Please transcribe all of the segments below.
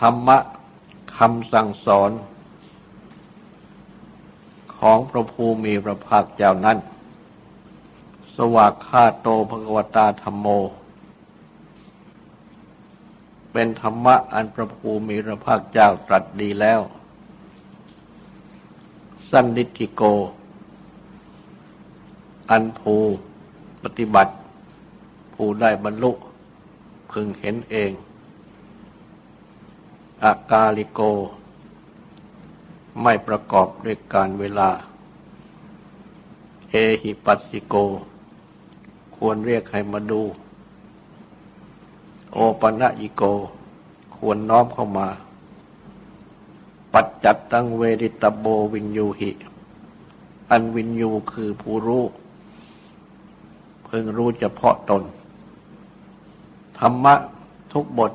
ธรรมะคำสั่งสอน ของพระภูมิพระภาคเจ้านั้น สวากขาโตภควตาธรรมโม เป็นธรรมะอันพระภูมิพระภาคเจ้าตรัสดีแล้ว สันนิธิโก อันภูปฏิบัติ ผู้ได้บรรลุพึงเห็นเอง อากาลิโก ไม่ประกอบด้วยการเวลา เอหิปัสสิโก ควรเรียกให้มาดู โอปัญญิโก ควรน้อมเข้ามา ปัจจัตตังเวดิตโบวินยูหิ อันวินยูคือผู้รู้เพิ่งรู้เฉพาะตน ธรรมะทุกบท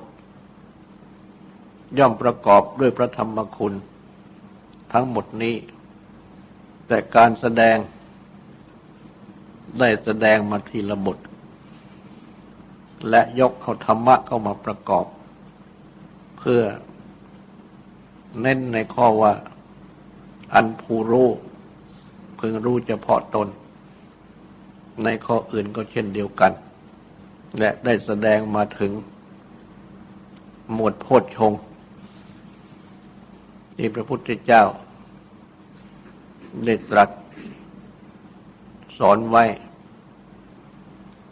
ย่อมประกอบด้วยพระธรรมคุณ ทั้งหมดนี้ แต่การแสดงได้แสดงมาทีละบท และยกเอาธรรมะเข้ามาประกอบ เพื่อเน้นในข้อว่า อันผู้รู้พึงรู้เฉพาะตน ในข้ออื่นก็เช่นเดียวกัน และได้แสดงมาถึงหมวดโพชฌงค์ ที่พระพุทธเจ้า ได้ตรัสสอนไว้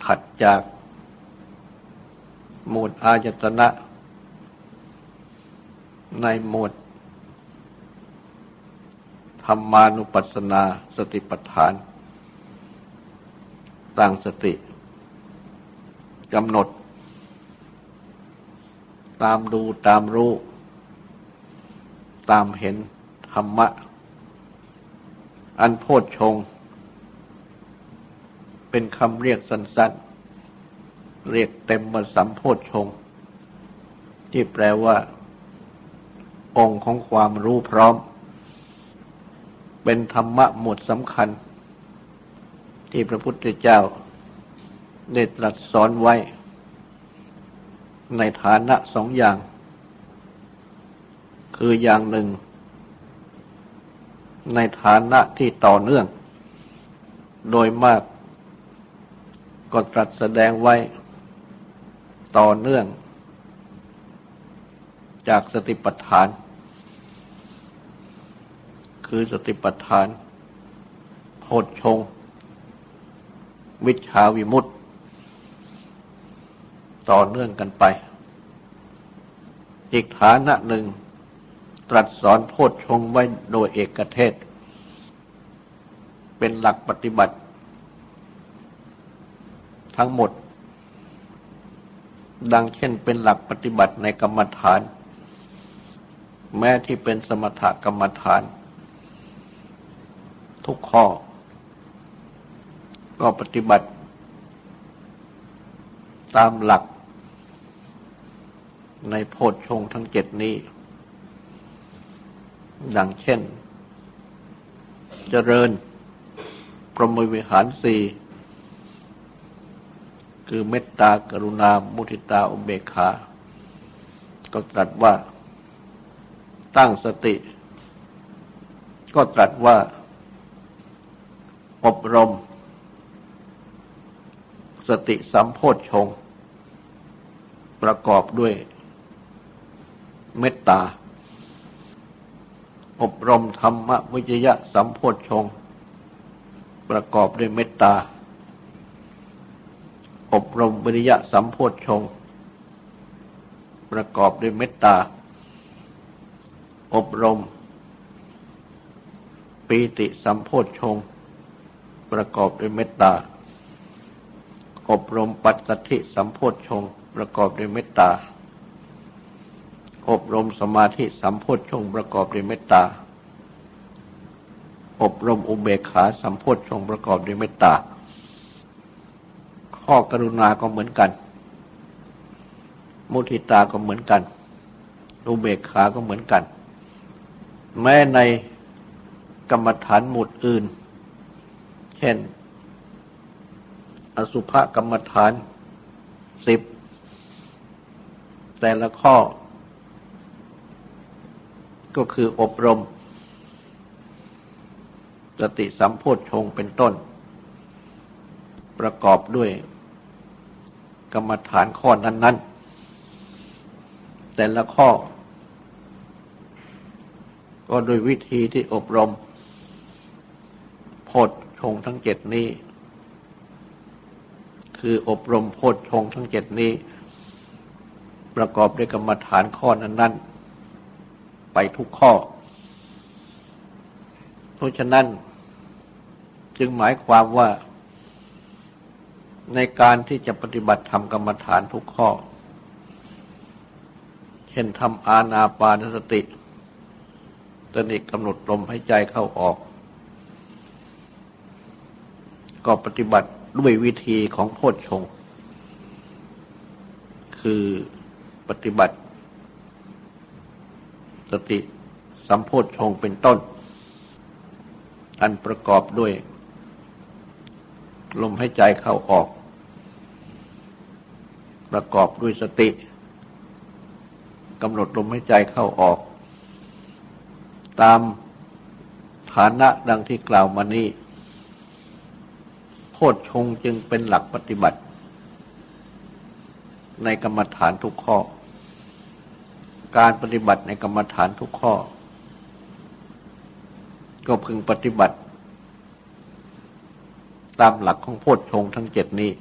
ถัดจากหมวดอายตนะ ในหมวดธรรมานุปัสสนาสติปัฏฐานตั้งสติกำหนด ตามดูตามรู้ ตามเห็นธรรมะ อันโพชฌงเป็นคำเรียกสั้นๆ เรียกเต็มมาสัมโพชฌงที่แปลว่า องค์ของความรู้พร้อม เป็นธรรมะหมวดสำคัญ ที่พระพุทธเจ้าได้ตรัสสอนไว้ ในฐานะสองอย่าง คืออย่างหนึ่ง ในฐานะที่ต่อเนื่อง โดยมากก็ตรัสแสดงไว้ต่อเนื่อง จากสติปัฏฐาน คือสติปัฏฐานโพชฌงวิชาวิมุตตต่อเนื่องกันไป อีกฐานะหนึ่ง ตรัสสอนโพชฌงไว้โดยเอกเทศ เป็นหลักปฏิบัติ ทั้งหมด ดังเช่นเป็นหลักปฏิบัติในกรรมฐาน แม้ที่เป็นสมถกรรมฐาน ทุกข้อ ก็ปฏิบัติ ตามหลักในโพชฌงทั้งเจ็ดนี้ ดังเช่น เจริญ พรหมวิหารสี่คือเมตตากรุณา มุทิตาอุเบกขา ก็ตรัสว่า ตั้งสติ ก็ตรัสว่า อบรม สติสัมโพธชงประกอบด้วย เมตตา อบรมธรรมวิจยะสัมโพชฌงประกอบด้วยเมตตา อบรมวิริยะสัมโพชฌงประกอบด้วยเมตตา อบรม ปีติสัมโพชฌงประกอบด้วยเมตตา อบรมปัจสัทธิสัมโพชฌงประกอบด้วยเมตตา อบรมสมาธิสัมโพชฌงประกอบด้วยเมตตา อบรมอุเบกขาสัมโพชฌงประกอบด้วยเมตตา ข้อกรุณาก็เหมือนกัน มุทิตาก็เหมือนกัน อุเบกขาก็เหมือนกัน แม้ในกรรมฐานหมุดอื่น เช่น อสุภกรรมฐานสิบแต่ละข้อ ก็คืออบรม สติสัมโพธชงเป็นต้น ประกอบด้วยกรรมฐานข้อนั้น ๆ แต่ละข้อ ก็โดยวิธีที่อบรมโพธชงทั้งเจ็ดนี้ คืออบรมโพธชงทั้งเจ็ดนี้ ประกอบด้วยกรรมฐานข้อนั้น ๆ ไปทุกข้อ เพราะฉะนั้น จึงหมายความว่า ในการที่จะปฏิบัติทำกรรมฐานทุกข้อ เช่นทำอาณาปานสติตนิกกำหนดลมให้ใจเข้าออก ก็ปฏิบัติด้วยวิธีของโพชฌงคือปฏิบัติ สติสัมโพธชงเป็นต้น อันประกอบด้วย ลมให้ใจเข้าออก ประกอบด้วยสติกำหนดลมให้ใจเข้าออก ตามฐานะดังที่กล่าวมานี้โพชฌงจึงเป็นหลักปฏิบัติ ในกรรมฐานทุกข้อ การปฏิบัติในกรรมฐานทุกข้อ ก็พึงปฏิบัติ ตามหลักของโพชฌงทั้งเจ็ดนี้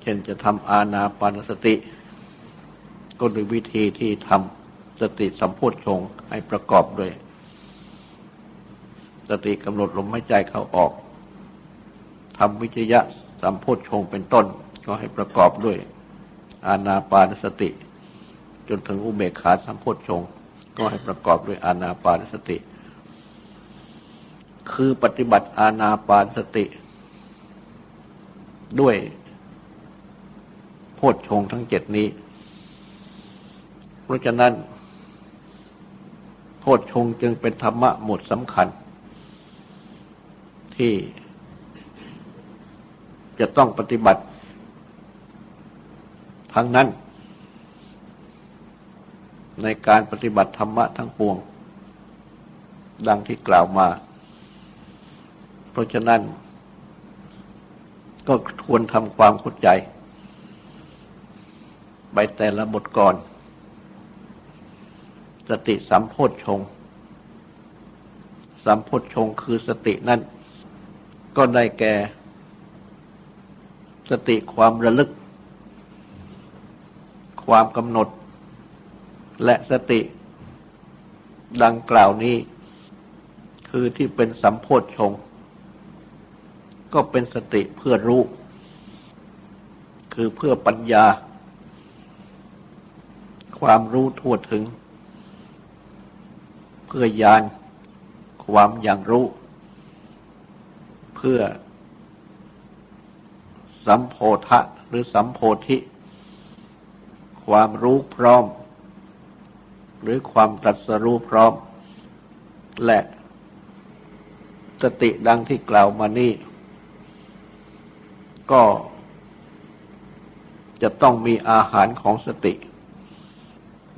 เช่นจะทำอาณาปานสติ ก็โดยวิธีที่ทำสติสัมโพชฌงให้ประกอบด้วย สติกำหนดลมหายใจเข้าออกทำวิจยะสัมโพชฌงเป็นต้น ก็ให้ประกอบด้วยอาณาปานสติ จนถึงอุเบกขาสัมโพชฌงก็ให้ประกอบด้วยอาณาปานสติ คือปฏิบัติอาณาปานสติ ด้วยโพชฌงทั้งเจ็ดนี้ เพราะฉะนั้น โพชฌงจึงเป็นธรรมะหมดสำคัญ ที่จะต้องปฏิบัติ ทั้งนั้น ในการปฏิบัติธรรมะทั้งปวง ดังที่กล่าวมา เพราะฉะนั้น ก็ควรทำความเข้าใจ ไปแต่ละบทก่อน สติสัมโพธชงสัมโพธชงคือสตินั่น ก็ได้แก่ สติความระลึก ความกำหนด และสติ ดังกล่าวนี้ คือที่เป็นสัมโพธชง ก็เป็นสติเพื่อรู้ คือเพื่อปัญญา ความรู้ทั่วถึง เพื่อญาณความอย่างรู้ เพื่อ สัมโพธะหรือสัมโพธิ ความรู้พร้อม หรือความตรัสรู้พร้อม และสติดังที่กล่าวมานี้ก็จะต้องมีอาหารของสติ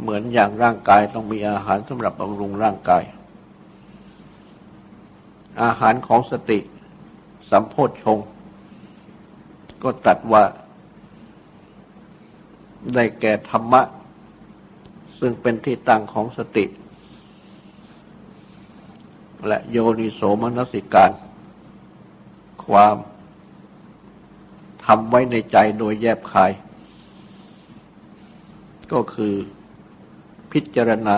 เหมือนอย่างร่างกายต้องมีอาหารสำหรับบำรุงร่างกาย อาหารของสติ สัมโพชง ก็ตัดว่า ได้แก่ธรรมะ ซึ่งเป็นที่ตั้งของสติ และโยนิโสมนสิการ ความทำไว้ในใจโดยแยบคาย ก็คือพิจารณา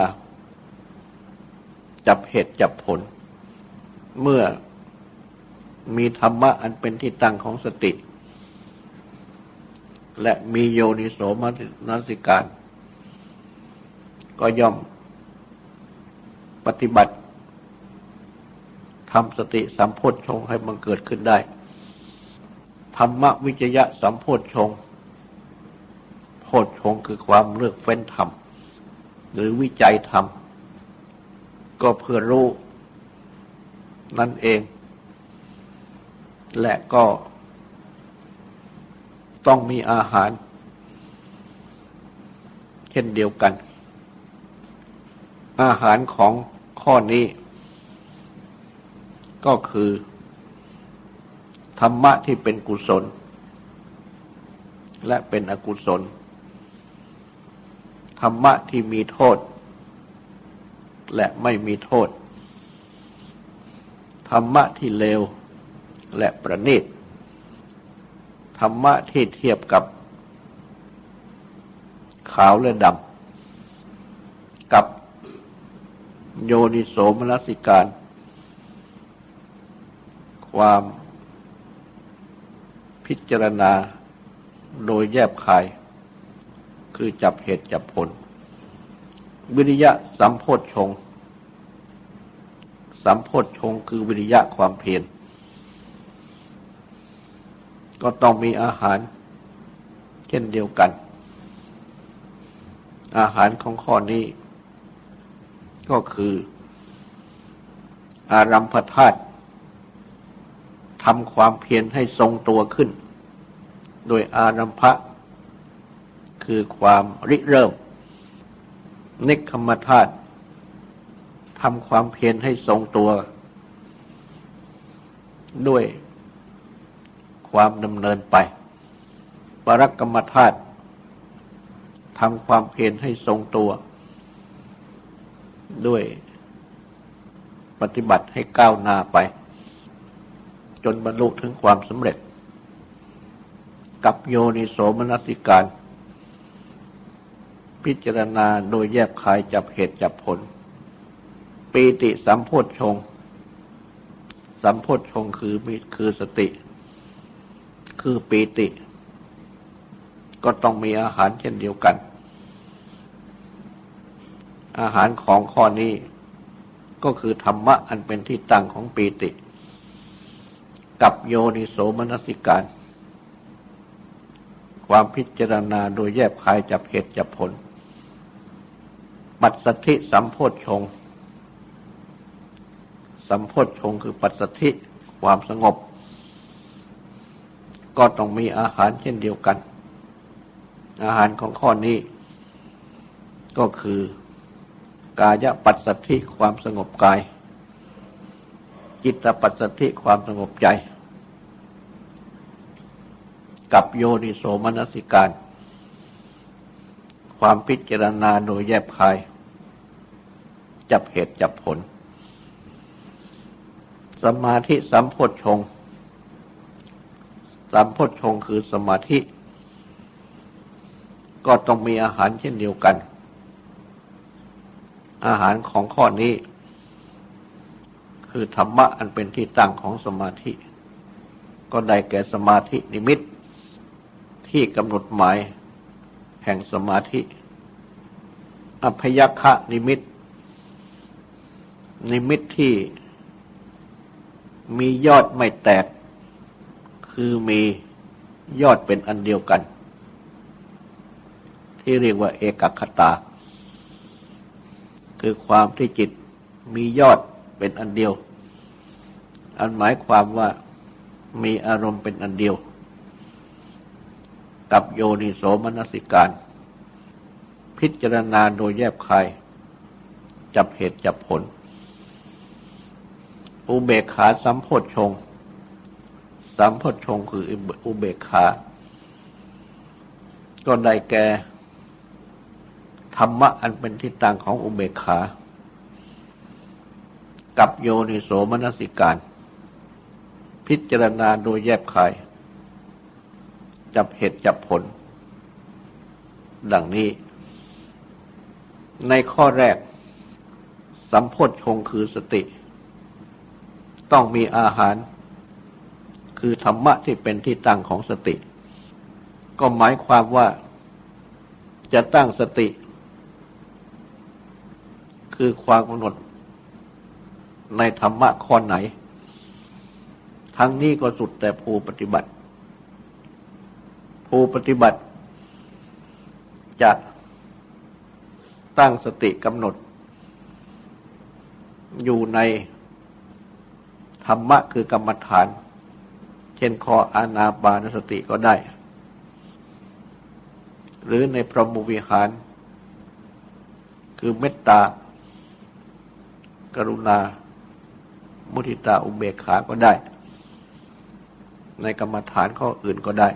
จับเหตุจับผล เมื่อมีธรรมะอันเป็นที่ตั้งของสติ และมีโยนิโสมนสิการ ก็ย่อมปฏิบัติทำสติสัมโพธชงให้มันเกิดขึ้นได้ ธรรมวิจยะสัมโพธชงโพธชงคือความเลือกเฟ้นธรรม หรือวิจัยธรรม ก็เพื่อรู้นั่นเอง และก็ต้องมีอาหาร เช่นเดียวกัน อาหารของข้อนี้ ก็คือ ธรรมะที่เป็นกุศล และเป็นอกุศล ธรรมะที่มีโทษ และไม่มีโทษ ธรรมะที่เลว และประณีตธรรมะที่เทียบกับ ขาวและดำกับ โยนิโสมนสิการ ความพิจารณาโดยแยบคาย คือจับเหตุจับผล วิริยะสัมโพธชง สัมโพธชงคือวิริยะความเพียรก็ต้องมีอาหาร เช่นเดียวกัน อาหารของข้อนี้ ก็คืออารัมพธาตุทำความเพียรให้ทรงตัวขึ้น โดยอารัมภะคือความริเริ่ม นิคมธาตุทำความเพียรให้ทรงตัว ด้วยความดำเนินไป ปรักกรรมธาตุทำความเพียรให้ทรงตัว ด้วยปฏิบัติให้ก้าวหน้าไป จนบรรลุถึงความสำเร็จ กับโยนิโสมนสิการ พิจารณาโดยแยบคายจับเหตุจับผล ปีติสัมโพธชง สัมโพธชงคือมีคือสติ คือปีติ ก็ต้องมีอาหารเช่นเดียวกัน อาหารของข้อนี้ก็คือธรรมะอันเป็นที่ตั้งของปีติ กับโยนิโสมนสิการ ความพิจารณาโดยแยบคายจับเหตุจับผล ปัสสธิสัมโพชง สัมโพชงคือปัสสธิความสงบ ก็ต้องมีอาหารเช่นเดียวกัน อาหารของข้อนี้ ก็คือ กายปัสสธิความสงบกาย จิตปัสสธิความสงบใจ กับโยนิโสมนสิการ ความพิจารณาโดยแยบคาย จับเหตุจับผล สมาธิสัมโพชงสัมโพชงคือสมาธิ ก็ต้องมีอาหารเช่นเดียวกัน อาหารของข้อนี้ คือธรรมะอันเป็นที่ตั้งของสมาธิ ก็ได้แก่สมาธินิมิต ที่กำหนดหมาย แห่งสมาธิอภยคคะนิมิต นิมิตที่มียอดไม่แตก คือมียอดเป็นอันเดียวกัน ที่เรียกว่าเอกคตา คือความที่จิตมียอดเป็นอันเดียว อันหมายความว่ามีอารมณ์เป็นอันเดียว กับโยนิโสมนสิการ พิจารณาโดยแยบคาย จับเหตุจับผล อุเบกขาสัมโพชฌงสัมพชงคืออุเบกขา ก็ได้แก่ ธรรมะอันเป็นที่ตั้งของอุเบกขา กับโยนิโสมนสิการ พิจารณาโดยแยบคาย จับเหตุจับผล ดังนี้ ในข้อแรก สัมโพธชงคือสติ ต้องมีอาหาร คือธรรมะที่เป็นที่ตั้งของสติ ก็หมายความว่าจะตั้งสติ คือความกำหนดในธรรมะข้อไหน ทั้งนี้ก็สุดแต่ผู้ปฏิบัติ ผู้ปฏิบัติ จะตั้งสติกำหนด อยู่ในธรรมะคือกรรมฐาน เช่นข้ออานาบานสติก็ได้ หรือในพรหมวิหาร คือเมตตา กรุณา มุทิตาอุเบกขาก็ได้ ในกรรมฐานข้ออื่นก็ได้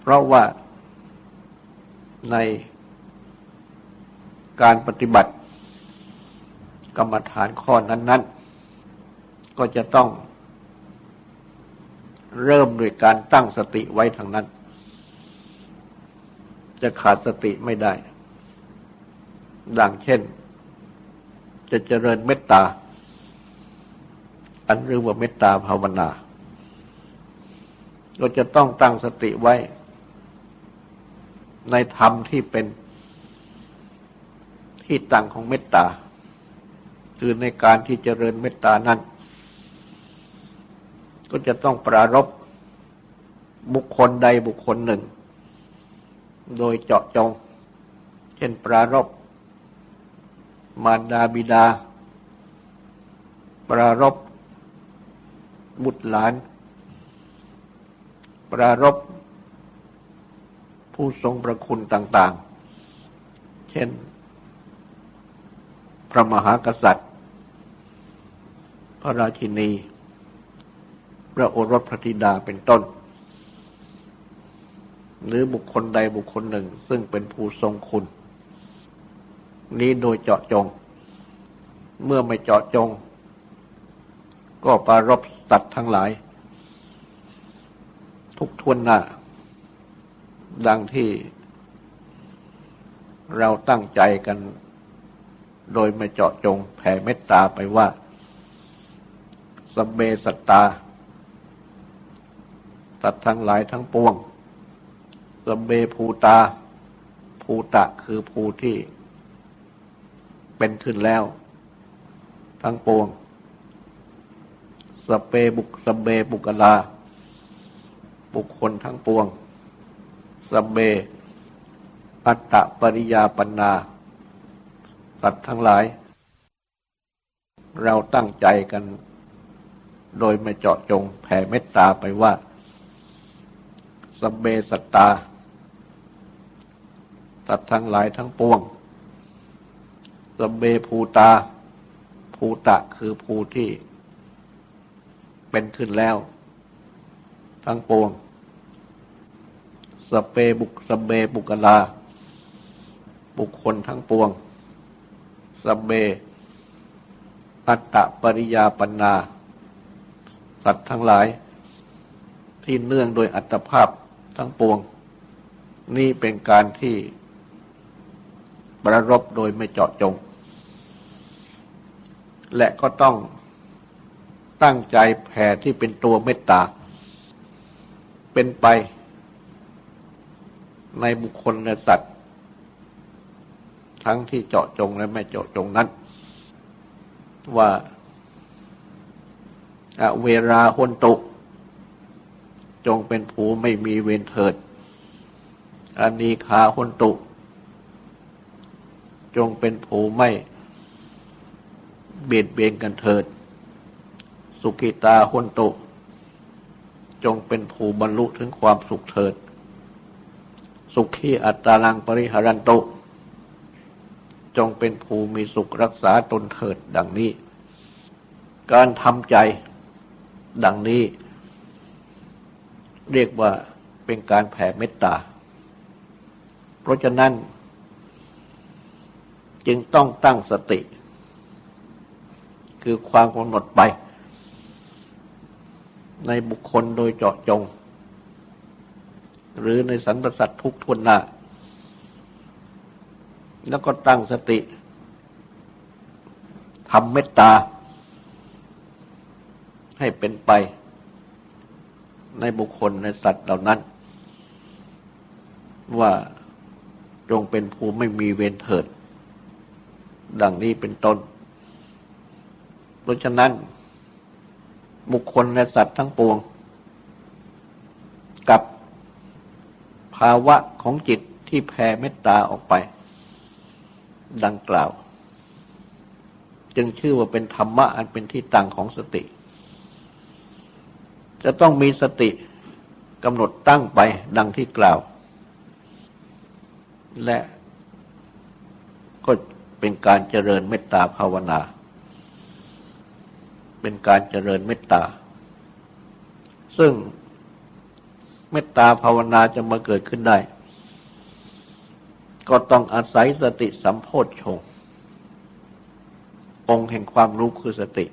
เพราะว่าในการปฏิบัติ กรรมฐานข้อนั้น ๆ ก็จะต้องเริ่มด้วยการตั้งสติไว้ทางนั้น จะขาดสติไม่ได้ ดังเช่น จะเจริญเมตตา อันเรียกว่าเมตตาภาวนาเราจะต้องตั้งสติไว้ ในธรรมที่เป็นที่ตั้งของเมตตา คือในการที่เจริญเมตตานั้น ก็จะต้องปรารบบุคคลใดบุคคลหนึ่ง โดยเจาะจง เช่นปรารบ มารดาบิดา ปรารบบุตรหลาน ปรารบผู้ทรงประคุณต่าง ๆ เช่น พระมหากษัตริย์ พระราชินี พระโอรสพระธิดาเป็นต้น หรือบุคคลใดบุคคลหนึ่งซึ่งเป็นผู้ทรงคุณ นี้โดยเจาะจง เมื่อไม่เจาะจง ก็ปารบตัดทั้งหลาย ทุกทวนหน้า ดังที่เราตั้งใจกัน โดยไม่เจาะจงแผ่เมตตาไปว่าสเบสตาตัดทั้งหลายทั้งปวงสเบภูตา ภูตะคือภูที่ เป็นขึ้นแล้ว ทั้งปวง สเปบุกสเบบุกลา บุคคลทั้งปวง สเบ อัตตปริยาปนาตัดทั้งหลาย เราตั้งใจกัน โดยไม่เจาะจงแผ่เมตตาไปว่าสเบสตาสัตว์ทั้งหลายทั้งปวง สเบภูตา ภูตะคือภูที่ เป็นขึ้นแล้ว ทั้งปวง สเปบุกสเบบุกลา บุคคลทั้งปวง สเบอัตตปริยาปนา สัตว์ทั้งหลาย ที่เนื่องโดยอัตภาพทั้งปวง นี่เป็นการที่ประรบโดยไม่เจาะจง และก็ต้องตั้งใจแผ่ที่เป็นตัวเมตตา เป็นไป ในบุคคลและสัตว์ ทั้งที่เจาะจงและไม่เจาะจงนั้น ว่าเวลาหนตุจงเป็นผูไม่มีเวรเถิดอันนี้ขาหนตุ จงเป็นผู้ไม่ เบียดเบียนกันเถิด สุกิตาหุนตุ จงเป็นผู้บรรลุถึงความสุขเถิด สุขีอัตตาลังปริหารันตุ จงเป็นผู้มีสุขรักษาตนเถิดดังนี้ การทำใจดังนี้ เรียกว่าเป็นการแผ่เมตตา เพราะฉะนั้น จึงต้องตั้งสติ คือความกำหนดไป ในบุคคลโดยเจาะจง หรือในสรรพสัตว์ทุกทุนหน้า แล้วก็ตั้งสติทำเมตตา ให้เป็นไป ในบุคคลในสัตว์เหล่านั้น ว่าจงเป็นผู้ไม่มีเวรเถิด ดังนี้เป็นต้น เพราะฉะนั้น บุคคลและสัตว์ทั้งปวง กับภาวะของจิตที่แผ่เมตตาออกไป ดังกล่าว จึงชื่อว่าเป็นธรรมะอันเป็นที่ตั้งของสติ จะต้องมีสติกำหนดตั้งไปดังที่กล่าว และก็เป็นการเจริญเมตตาภาวนา เป็นการเจริญเมตตา ซึ่งเมตตาภาวนาจะมาเกิดขึ้นได้ ก็ต้องอาศัยสติสัมโพธชงองค์แห่งความรู้คือสติ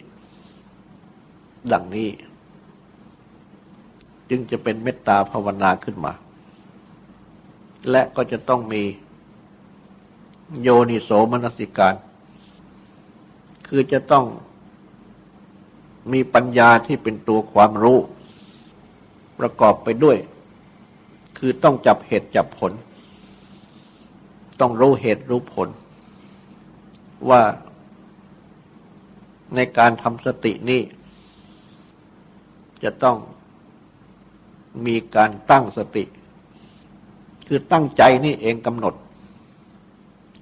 ดังนี้ จึงจะเป็นเมตตาภาวนาขึ้นมา และก็จะต้องมีโยนิโสมนสิการ คือจะต้อง มีปัญญาที่เป็นตัวความรู้ ประกอบไปด้วย คือต้องจับเหตุจับผล ต้องรู้เหตุรู้ผล ว่าในการทำสตินี้จะต้องมีการตั้งสติ คือตั้งใจนี่เองกำหนด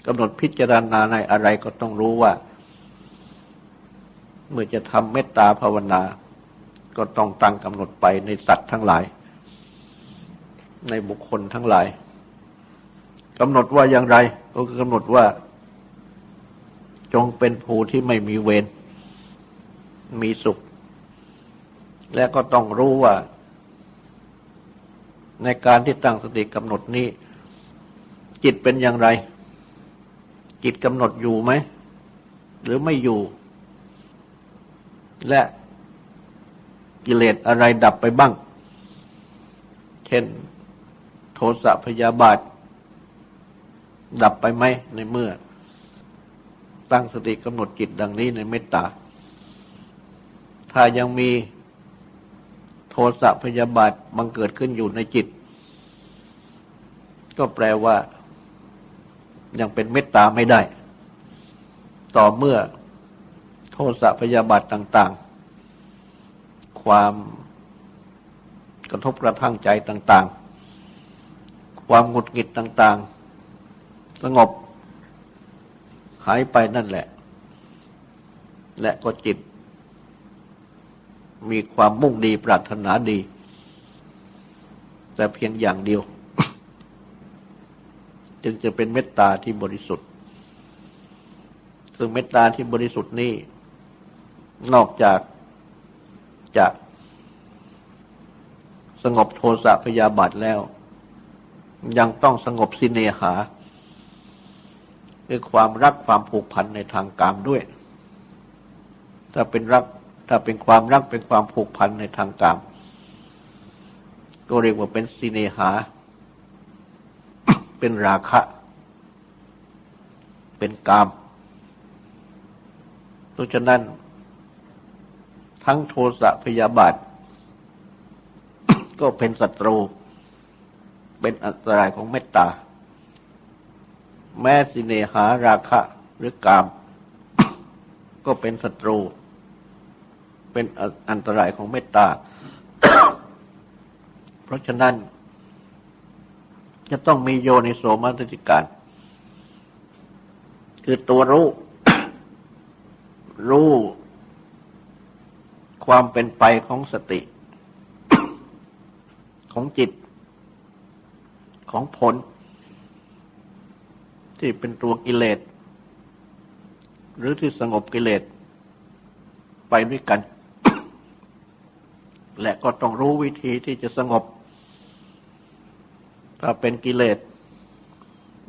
กำหนดพิจารณาในอะไรก็ต้องรู้ว่า เมื่อจะทำเมตตาภาวนา ก็ต้องตั้งกำหนดไปในสัตว์ทั้งหลาย ในบุคคลทั้งหลายกำหนดว่าอย่างไร ก็คือกำหนดว่า จงเป็นผู้ที่ไม่มีเวรมีสุข และก็ต้องรู้ว่า ในการที่ตั้งสติกำหนดนี้ จิตเป็นอย่างไร จิตกำหนดอยู่ไหม หรือไม่อยู่ และกิเลสอะไรดับไปบ้าง เช่น โทสะพยาบาท ดับไปไหมในเมื่อ ตั้งสติกำหนดจิตดังนี้ในเมตตา ถ้ายังมีโทสะพยาบาทบังเกิดขึ้นอยู่ในจิต ก็แปลว่า ยังเป็นเมตตาไม่ได้ ต่อเมื่อ โทสะพยาบาทต่าง ๆ ความกระทบกระทั่งใจต่าง ๆ ความหงุดหงิดต่าง ๆ สงบหายไปนั่นแหละ และก็จิต มีความมุ่งดีปรารถนาดี แต่เพียงอย่างเดียว จึงจะเป็นเมตตาที่บริสุทธิ์ซึ่งเมตตาที่บริสุทธิ์นี้ นอกจากจะสงบโทสะพยาบาทแล้ว ยังต้องสงบสิเนหา คือความรักความผูกพันในทางกามด้วย ถ้าเป็นรักถ้าเป็นความรักเป็นความผูกพันในทางกาม ก็เรียกว่าเป็นสิเนหา เป็นราคะ เป็นกามเพราะฉะนั้น ทั้งโทสะพยาบาท ก็เป็นศัตรู เป็นอันตรายของเมตตา แม้สิเนหาราคะหรือกาม ก็เป็นศัตรู เป็นอันตรายของเมตตา เพราะฉะนั้น จะต้องมีโยนิโสมนสิการ คือตัวรู้รู้ ความเป็นไปของสติ ของจิต ของผล ที่เป็นตัวกิเลส หรือที่สงบกิเลส ไปด้วยกัน และก็ต้องรู้วิธีที่จะสงบ ถ้าเป็นกิเลส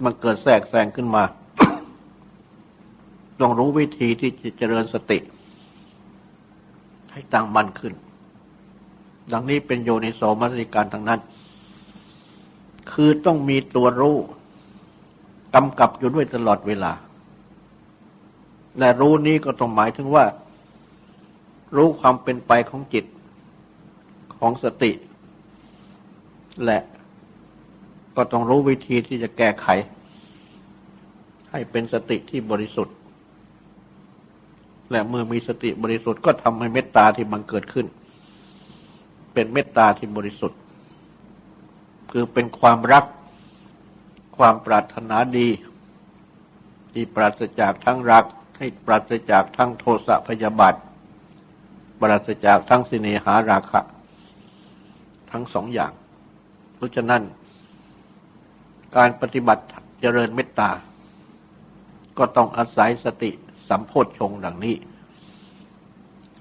มันเกิดแทรกแซงขึ้นมา ต้องรู้วิธีที่จะเจริญสติ ให้ตั้งมั่นขึ้น ดังนี้เป็นโยนิโสมัสิการทั้งนั้น คือต้องมีตัวรู้กำกับอยู่ด้วยตลอดเวลา และรู้นี้ก็ต้องหมายถึงว่า รู้ความเป็นไปของจิตของสติ และก็ต้องรู้วิธีที่จะแก้ไข ให้เป็นสติที่บริสุทธิ์ และเมื่อมีสติบริสุทธิ์ก็ทำให้เมตตาที่มันเกิดขึ้น เป็นเมตตาที่บริสุทธิ์ คือเป็นความรักความปรารถนาดี ที่ปราศจากทั้งรัก ให้ปราศจากทั้งโทสะพยาบาทปราศจากทั้งสิเนหาราคะ ทั้งสองอย่าง เพราะฉะนั้น การปฏิบัติเจริญเมตตา ก็ต้องอาศัยสติ สัมโพธชงดังนี้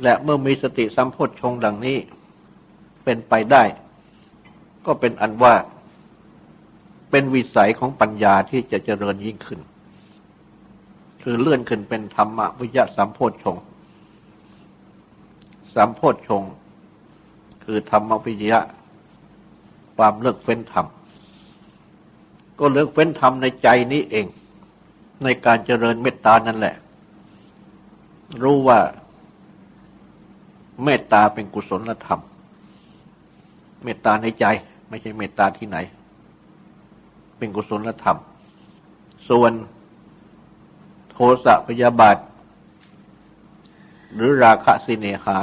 และเมื่อมีสติสัมโพธชงดังนี้ เป็นไปได้ ก็เป็นอันว่า เป็นวิสัยของปัญญาที่จะเจริญยิ่งขึ้น คือเลื่อนขึ้นเป็นธรรมวิยะสัมโพธชงสัมโพธชงคือธรรมวิยะความเลิกเฟ้นธรรมก็เลิกเฟ้นธรรมในใจนี้เอง ในการเจริญเมตตานั่นแหละ รู้ว่าเมตตาเป็นกุศลธรรม เมตตาในใจ ไม่ใช่เมตตาที่ไหน เป็นกุศลธรรม ส่วนโทสะพยาบาท หรือราคะสิเนหา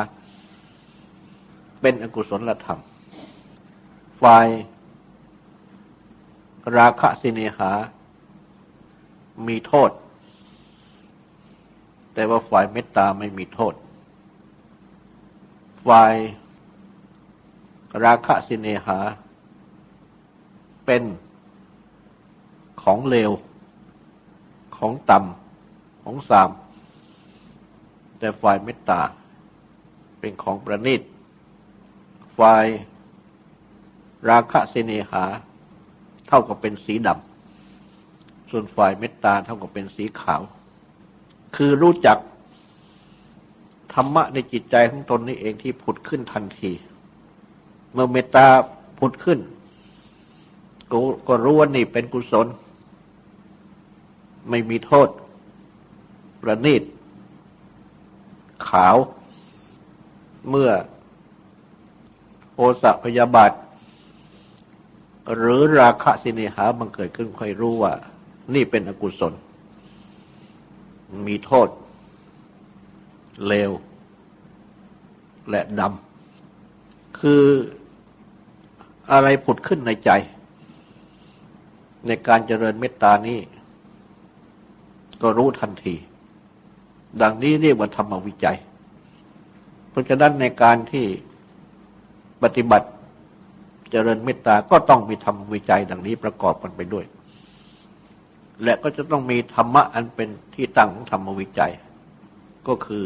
เป็นอกุศลธรรม ฝ่ายราคะสิเนหา มีโทษ แต่ว่าฝ่ายเมตตาไม่มีโทษ ฝ่ายราคะสิเนหา เป็นของเลว ของต่ำของสาม แต่ฝ่ายเมตตา เป็นของประณีต ฝ่ายราคะสิเนหา เท่ากับเป็นสีดำ ส่วนฝ่ายเมตตาเท่ากับเป็นสีขาว คือรู้จักธรรมะในจิตใจของตนนี่เองที่ผุดขึ้นทันที เมื่อเมตตาผุดขึ้นกก็รู้ว่านี่เป็นกุศล ไม่มีโทษ ประณีต ขาว เมื่อโอสะพยาบาท หรือราคะสิเนหาบังเกิดขึ้นค่อยรู้ว่า นี่เป็นอกุศล มีโทษ เลว และดำ คืออะไรผุดขึ้นในใจ ในการเจริญเมตตานี้ ก็รู้ทันที ดังนี้เรียกว่าธรรมวิจัย เพราะฉะนั้นในการที่ปฏิบัติเจริญเมตตาก็ต้องมีธรรมวิจัยดังนี้ประกอบกันไปด้วย และก็จะต้องมีธรรมะอันเป็นที่ตั้งของธรรมวิจัย ก็คือ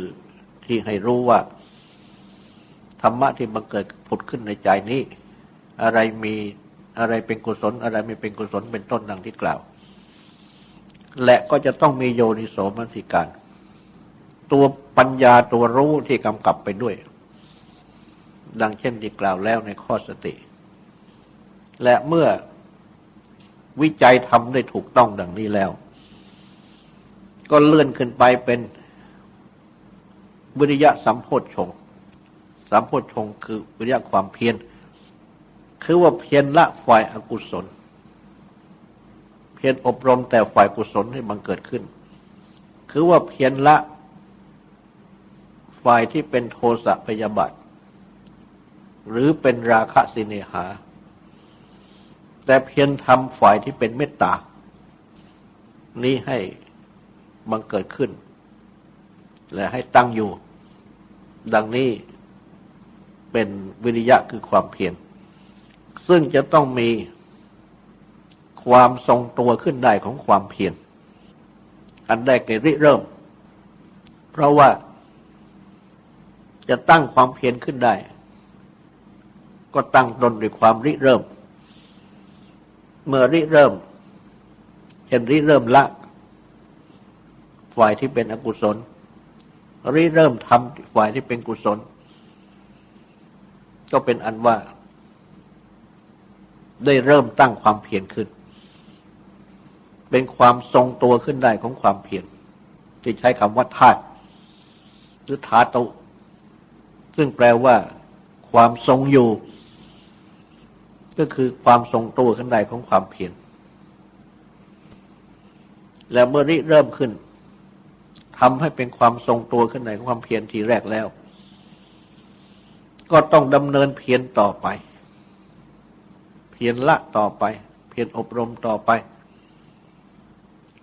ที่ให้รู้ว่า ธรรมะที่บังเกิดผุดขึ้นในใจนี้ อะไรมีอะไรเป็นกุศล อะไรไม่เป็นกุศลเป็นต้นดังที่กล่าว และก็จะต้องมีโยนิโสมนสิการ ตัวปัญญาตัวรู้ที่กำกับไปด้วย ดังเช่นที่กล่าวแล้วในข้อสติ และเมื่อ วิจัยทำได้ถูกต้องดังนี้แล้ว ก็เลื่อนขึ้นไปเป็นวิริยะสัมโพธชงสัมโพธชงคือวิริยะความเพียรคือว่าเพียรละฝ่ายอากุศล เพียรอบรมแต่ฝ่ายกุศลให้บังเกิดขึ้น คือว่าเพียรละฝ่ายที่เป็นโทสะพยาบาทหรือเป็นราคะสิเนหา แต่เพียรทำฝ่ายที่เป็นเมตตา นี้ให้บังเกิดขึ้น และให้ตั้งอยู่ ดังนี้เป็นวิริยะคือความเพียรซึ่งจะต้องมีความทรงตัวขึ้นได้ของความเพียรอันได้แก่ริเริ่ม เพราะว่าจะตั้งความเพียรขึ้นได้ ก็ตั้งตนด้วยความริเริ่ม เมื่อริเริ่มเช่นริเริ่มละ ฝ่ายที่เป็นอกุศลริเริ่มทำฝ่ายที่เป็นกุศล ก็เป็นอันว่า ได้เริ่มตั้งความเพียรขึ้น เป็นความทรงตัวขึ้นได้ของความเพียรที่ใช้คำว่าธาตุหรือธาตุซึ่งแปลว่า ความทรงอยู่ ก็คือความทรงตัวขึ้นได้ของความเพียรและเมื่อริเริ่มขึ้นทำให้เป็นความทรงตัวขึ้นในความเพียรทีแรกแล้ว ก็ต้องดำเนินเพียรต่อไป เพียรละต่อไป เพียรอบรมต่อไป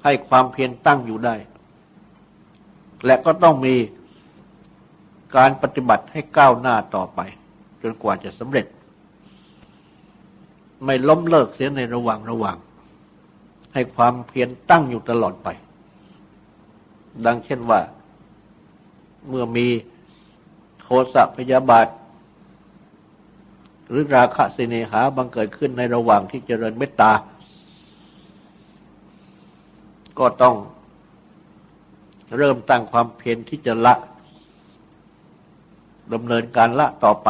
ให้ความเพียรตั้งอยู่ได้ และก็ต้องมีการปฏิบัติให้ก้าวหน้าต่อไป จนกว่าจะสำเร็จ ไม่ล้มเลิกเสียในระหว่างระหว่าง ให้ความเพียรตั้งอยู่ตลอดไป ดังเช่นว่า เมื่อมีโทสะพยาบาท หรือราคะสิเนหาบังเกิดขึ้นในระหว่างที่เจริญเมตตา ก็ต้องเริ่มตั้งความเพียรที่จะละดำเนินการละต่อไป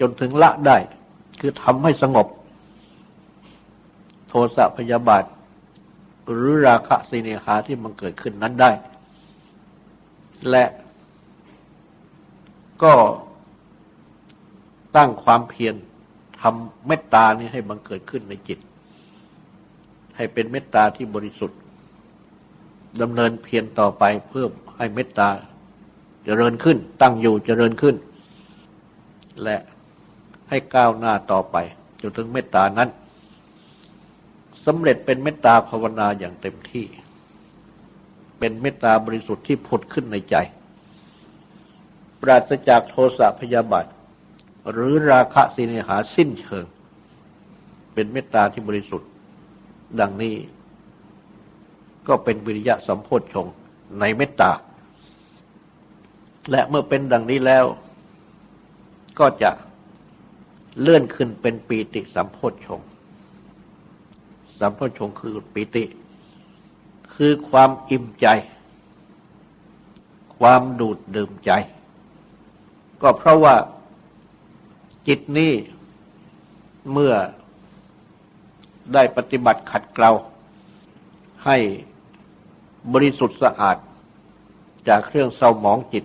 จนถึงละได้ คือทำให้สงบ โทสะพยาบาท หรือราคะสิเนหาที่มันเกิดขึ้นนั้นได้ และก็ตั้งความเพียรทำเมตตานี้ให้บังเกิดขึ้นในจิต ให้เป็นเมตตาที่บริสุทธิ์ดำเนินเพียรต่อไปเพื่อให้เมตตาเจริญขึ้น ตั้งอยู่เจริญขึ้น และ ให้ก้าวหน้าต่อไปจนถึงเมตตานั้นสำเร็จเป็นเมตตาภาวนาอย่างเต็มที่ เป็นเมตตาบริสุทธิ์ที่ผุดขึ้นในใจ ปราศจากโทสะพยาบาท หรือราคะสิเนหาสิ้นเชิง เป็นเมตตาที่บริสุทธิ์ ดังนี้ ก็เป็นวิริยะสัมโพชงในเมตตา และเมื่อเป็นดังนี้แล้ว ก็จะ เลื่อนขึ้นเป็นปีติสัมโพชฌงสัมโพชงคือปิติ คือความอิ่มใจ ความดูดดื่มใจ ก็เพราะว่าจิตนี้เมื่อได้ปฏิบัติขัดเกลาให้บริสุทธิ์สะอาดจากเครื่องเศร้าหมองจิต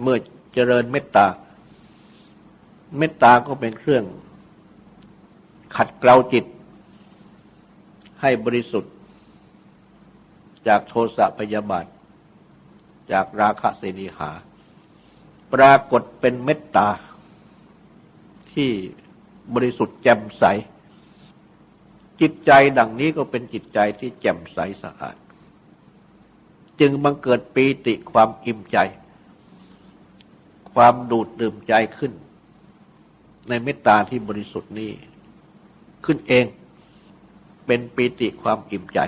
เมื่อเจริญเมตตา เมตตาก็เป็นเครื่อง ขัดเกลาจิต ให้บริสุทธิ์ จากโทสะพยาบาท จากราคะเสนิหา ปรากฏเป็นเมตตา ที่บริสุทธิ์แจ่มใส จิตใจดังนี้ก็เป็นจิตใจที่แจ่มใสสะอาด จึงบังเกิดปีติความอิ่มใจ ความดูดดื่มใจขึ้น ในเมตตาที่บริสุทธิ์นี้ ขึ้นเองเป็นปีติความอิ่มใจ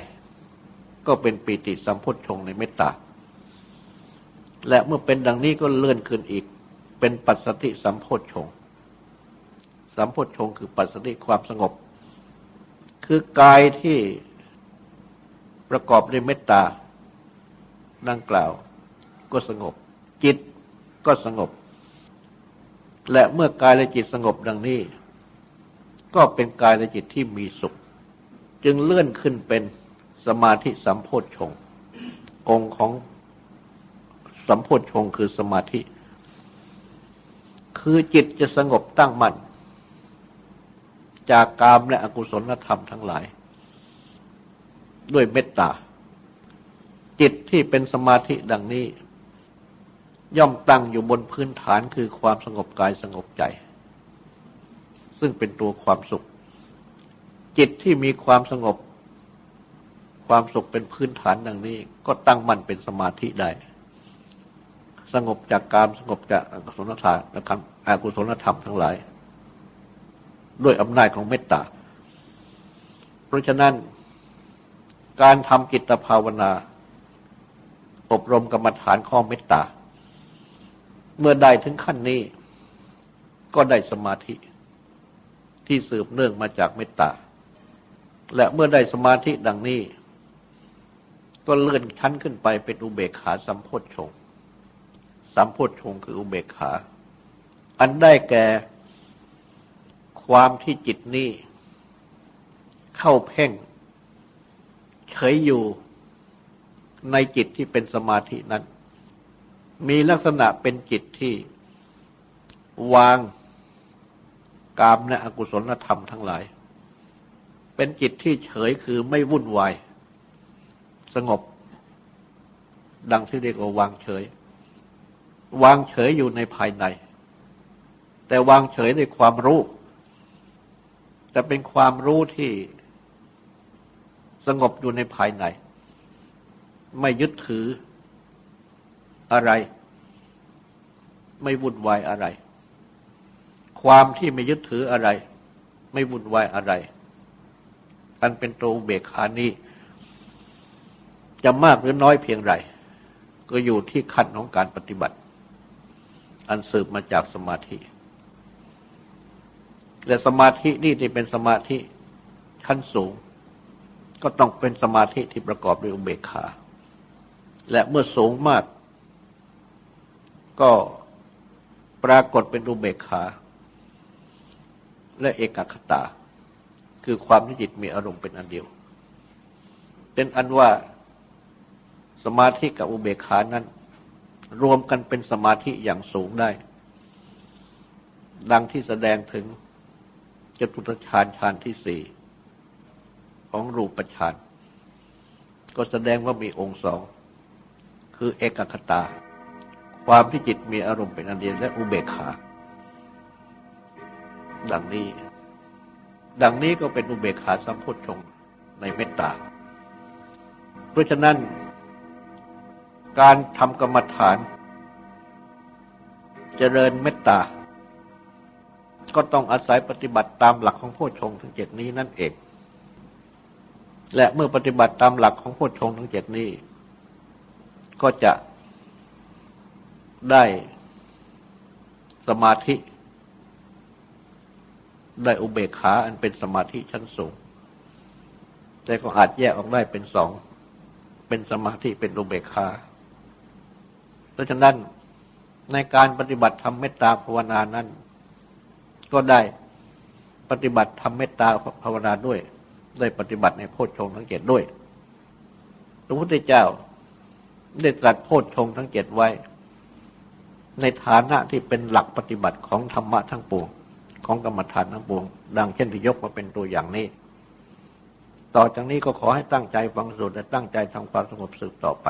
ก็เป็นปีติสัมพุทธงในเมตตา และเมื่อเป็นดังนี้ก็เลื่อนขึ้นอีก เป็นปัสสติสัมโพชง สัมโพชงคือปัสสติความสงบ คือกายที่ประกอบด้วยเมตตาดังกล่าวก็สงบ จิตก็สงบ และเมื่อกายและจิตสงบดังนี้ ก็เป็นกายและจิตที่มีสุข จึงเลื่อนขึ้นเป็นสมาธิสัมโพชฌงองค์ของสัมโพชฌงคือสมาธิ คือจิตจะสงบตั้งมั่นจากกามและอกุศลธรรมทั้งหลาย ด้วยเมตตา จิตที่เป็นสมาธิดังนี้ ย่อมตั้งอยู่บนพื้นฐานคือความสงบกายสงบใจ ซึ่งเป็นตัวความสุข จิตที่มีความสงบ ความสุขเป็นพื้นฐานดังนี้ ก็ตั้งมั่นเป็นสมาธิได้ สงบจากการสงบจากอกุศลธรรมนะครับอกุศลธรรมทั้งหลาย ด้วยอำนาจของเมตตา เพราะฉะนั้นการทำกิตภาวนา อบรมกรรมฐานข้อเมตตา เมื่อได้ถึงขั้นนี้ ก็ได้สมาธิ ที่สืบเนื่องมาจากเมตตา และเมื่อได้สมาธิดังนี้ ก็เลื่อนชั้นขึ้นไปเป็นอุเบกขาสัมโพชฌงสัมโพชฌงคืออุเบกขา อันได้แก่ความที่จิตนี้ เข้าเพ่ง เฉยอยู่ในจิตที่เป็นสมาธินั้น มีลักษณะเป็นจิตที่วางกามและอกุศลธรรมทั้งหลาย เป็นจิตที่เฉยคือไม่วุ่นวาย สงบ ดังที่เรียกว่าวางเฉย วางเฉยอยู่ในภายใน แต่วางเฉยในความรู้ แต่เป็นความรู้ที่สงบอยู่ในภายใน ไม่ยึดถือ อะไร ไม่วุ่นวายอะไร ความที่ไม่ยึดถืออะไร ไม่วุ่นวายอะไร อันเป็นตัวเบกขานี้ จะมากหรือน้อยเพียงไร ก็อยู่ที่ขั้นของการปฏิบัติ อันสืบมาจากสมาธิ และสมาธินี่ที่เป็นสมาธิชั้นสูง ก็ต้องเป็นสมาธิที่ประกอบด้วยอุเบกขาและเมื่อสูงมาก ก็ปรากฏเป็นอุเบกขา และเอกคตา คือความที่จิตมีอารมณ์เป็นอันเดียว เป็นอันว่าสมาธิกับอุเบกขานั้น รวมกันเป็นสมาธิอย่างสูงได้ ดังที่แสดงถึงจตุตฌานฌานที่สี่ของรูปฌานก็แสดงว่ามีองค์สอง คือเอกคตา ความที่จิตมีอารมณ์เป็นอันเดียวและอุเบกขา ดังนี้ ดังนี้ก็เป็นอุเบกขาสัมพุทธงในเมตตา เพราะฉะนั้น การทำกรรมฐานเจริญเมตตา ก็ต้องอาศัยปฏิบัติตามหลักของโพชฌงทั้งเจ็ดนี้นั่นเอง และเมื่อปฏิบัติตามหลักของโพชฌงทั้งเจ็ดนี้ ก็จะ ได้สมาธิ ได้อุเบกขา อันเป็นสมาธิชั้นสูง แต่ก็อาจแยกออกได้เป็นสอง เป็นสมาธิเป็นอุเบกขาเพราะฉะนั้นในการปฏิบัติทำเมตตาภาวนานั้น ก็ได้ปฏิบัติทำเมตตาภาวนาด้วย ได้ปฏิบัติในโพชฌงทั้งเจ็ดด้วยพระพุทธเจ้าได้ตรัสโพชฌงทั้งเจ็ดไว้ ในฐานะที่เป็นหลักปฏิบัติของธรรมะทั้งปวง ของกรรมฐานทั้งปวง ดังเช่นที่ยกมาเป็นตัวอย่างนี้ ต่อจากนี้ก็ขอให้ตั้งใจฟังสูตรและตั้งใจทำความสงบสืบต่อไป